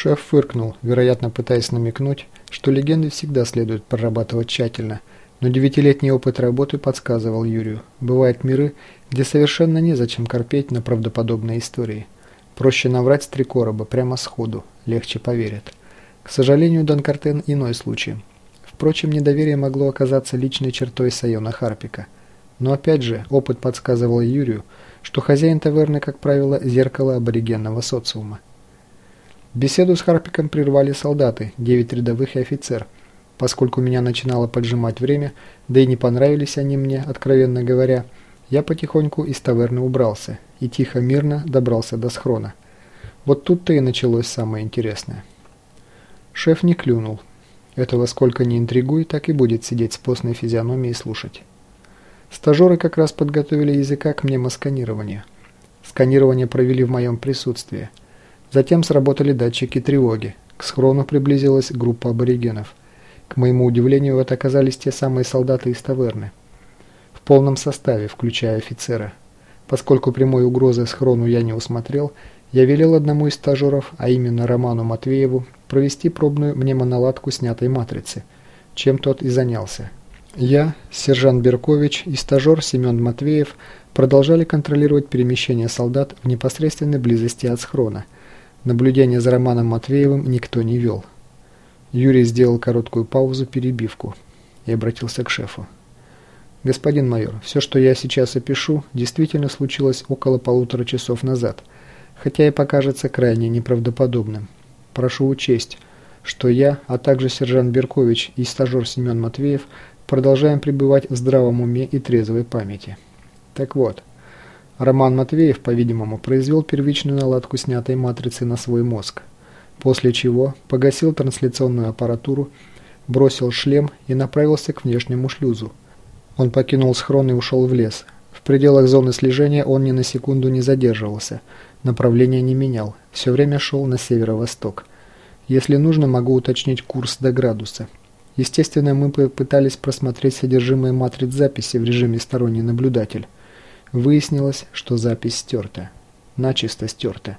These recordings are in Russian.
Шеф фыркнул, вероятно пытаясь намекнуть, что легенды всегда следует прорабатывать тщательно, но девятилетний опыт работы подсказывал Юрию. Бывают миры, где совершенно незачем корпеть на правдоподобные истории. Проще наврать с три короба, прямо сходу, легче поверят. К сожалению, Донкартен иной случай. Впрочем, недоверие могло оказаться личной чертой Сайона Харпика. Но опять же, опыт подсказывал Юрию, что хозяин таверны, как правило, зеркало аборигенного социума. Беседу с Харпиком прервали солдаты, девять рядовых и офицер. Поскольку меня начинало поджимать время, да и не понравились они мне, откровенно говоря, я потихоньку из таверны убрался и тихо-мирно добрался до схрона. Вот тут-то и началось самое интересное. Шеф не клюнул. Этого сколько ни интригуй, так и будет сидеть с постной физиономией и слушать. Стажеры как раз подготовили языка к мнемосканированию. Сканирование провели в моем присутствии. Затем сработали датчики тревоги. К схрону приблизилась группа аборигенов. К моему удивлению, это оказались те самые солдаты из таверны. В полном составе, включая офицера. Поскольку прямой угрозы схрону я не усмотрел, я велел одному из стажеров, а именно Роману Матвееву, провести пробную мнемоналадку снятой матрицы, чем тот и занялся. Я, сержант Беркович и стажер Семен Матвеев продолжали контролировать перемещение солдат в непосредственной близости от схрона – Наблюдение за Романом Матвеевым никто не вел. Юрий сделал короткую паузу, перебивку, и обратился к шефу. «Господин майор, все, что я сейчас опишу, действительно случилось около полутора часов назад, хотя и покажется крайне неправдоподобным. Прошу учесть, что я, а также сержант Беркович и стажер Семен Матвеев продолжаем пребывать в здравом уме и трезвой памяти. Так вот, Роман Матвеев, по-видимому, произвел первичную наладку снятой матрицы на свой мозг, после чего погасил трансляционную аппаратуру, бросил шлем и направился к внешнему шлюзу. Он покинул схрон и ушел в лес. В пределах зоны слежения он ни на секунду не задерживался, направление не менял, все время шел на северо-восток. Если нужно, могу уточнить курс до градуса. Естественно, мы попытались просмотреть содержимое матриц записи в режиме сторонний наблюдатель. Выяснилось, что запись стерта. Начисто стерта.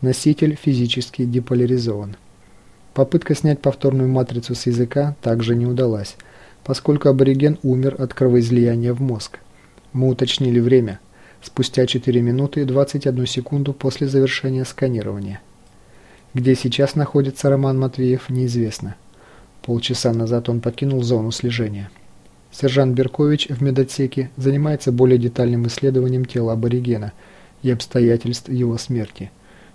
Носитель физически деполяризован. Попытка снять повторную матрицу с языка также не удалась, поскольку абориген умер от кровоизлияния в мозг. Мы уточнили время. Спустя 4 минуты и 21 секунду после завершения сканирования. Где сейчас находится Роман Матвеев, неизвестно. Полчаса назад он покинул зону слежения. Сержант Беркович в медотсеке занимается более детальным исследованием тела аборигена и обстоятельств его смерти.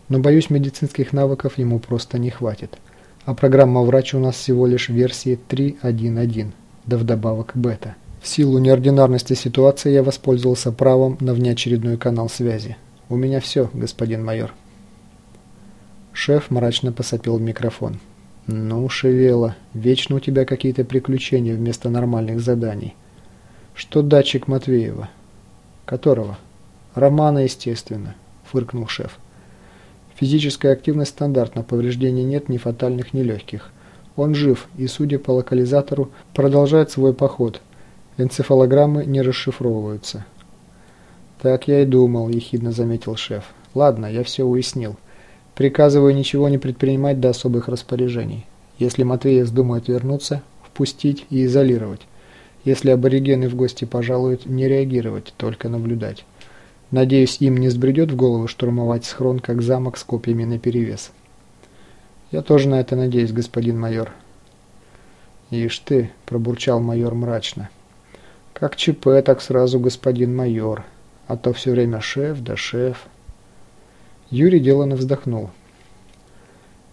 Но, боюсь, медицинских навыков ему просто не хватит. А программа «Врач» у нас всего лишь версии 3.1.1, да вдобавок бета. В силу неординарности ситуации я воспользовался правом на внеочередной канал связи. У меня все, господин майор. Шеф мрачно посопил в микрофон. «Ну, Шевела, вечно у тебя какие-то приключения вместо нормальных заданий. Что датчик Матвеева?» «Которого?» «Романа, естественно», — фыркнул шеф. «Физическая активность стандартна, повреждений нет ни фатальных, ни легких. Он жив и, судя по локализатору, продолжает свой поход. Энцефалограммы не расшифровываются». «Так я и думал», — ехидно заметил шеф. «Ладно, я все уяснил. Приказываю ничего не предпринимать до особых распоряжений. Если Матвеев вздумает вернуться, впустить и изолировать. Если аборигены в гости пожалуют, не реагировать, только наблюдать. Надеюсь, им не сбредет в голову штурмовать схрон, как замок с копьями наперевес. Я тоже на это надеюсь, господин майор. Ишь ты, пробурчал майор мрачно. Как ЧП, так сразу господин майор. А то все время шеф да шеф. Юрий деланно вздохнул.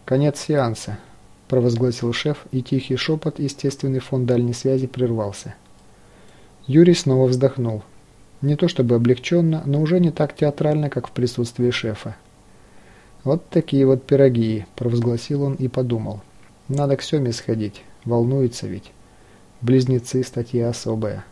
«Конец сеанса», – провозгласил шеф, и тихий шепот, естественный фон дальней связи, прервался. Юрий снова вздохнул. Не то чтобы облегченно, но уже не так театрально, как в присутствии шефа. «Вот такие вот пироги», – провозгласил он и подумал. «Надо к Семе сходить, волнуется ведь. Близнецы – статья особая».